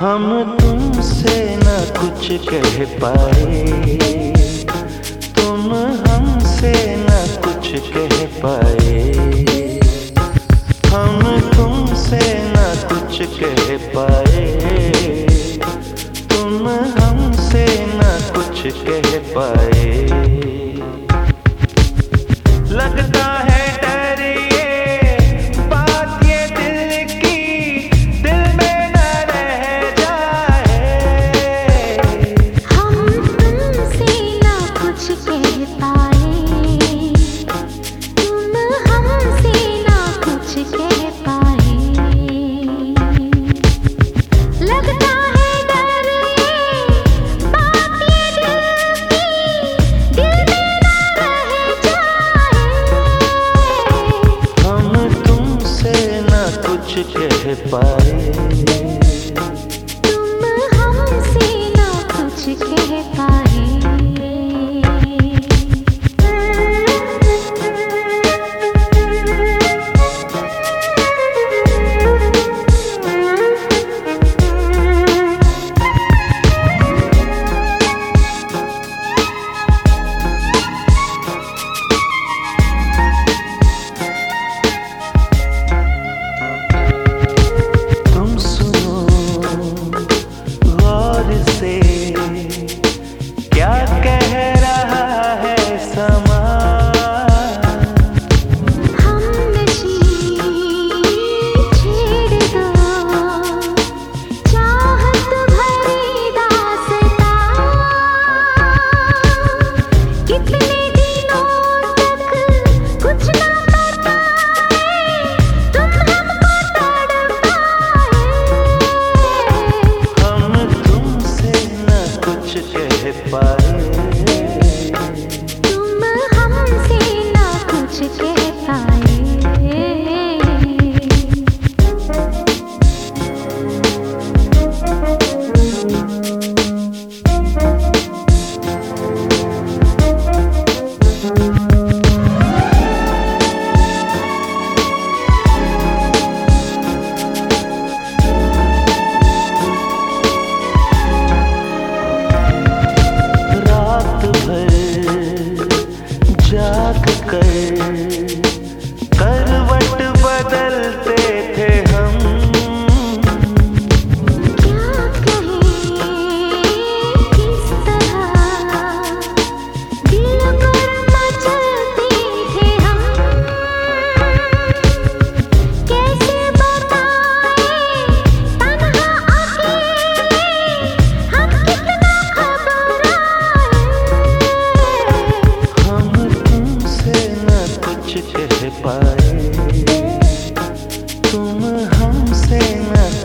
हम तुमसे न कुछ कह पाए। तुम हमसे न कुछ कह पाए। हम तुमसे न कुछ कह पाए। तुम हमसे न कुछ कह पाए। लगता है everybody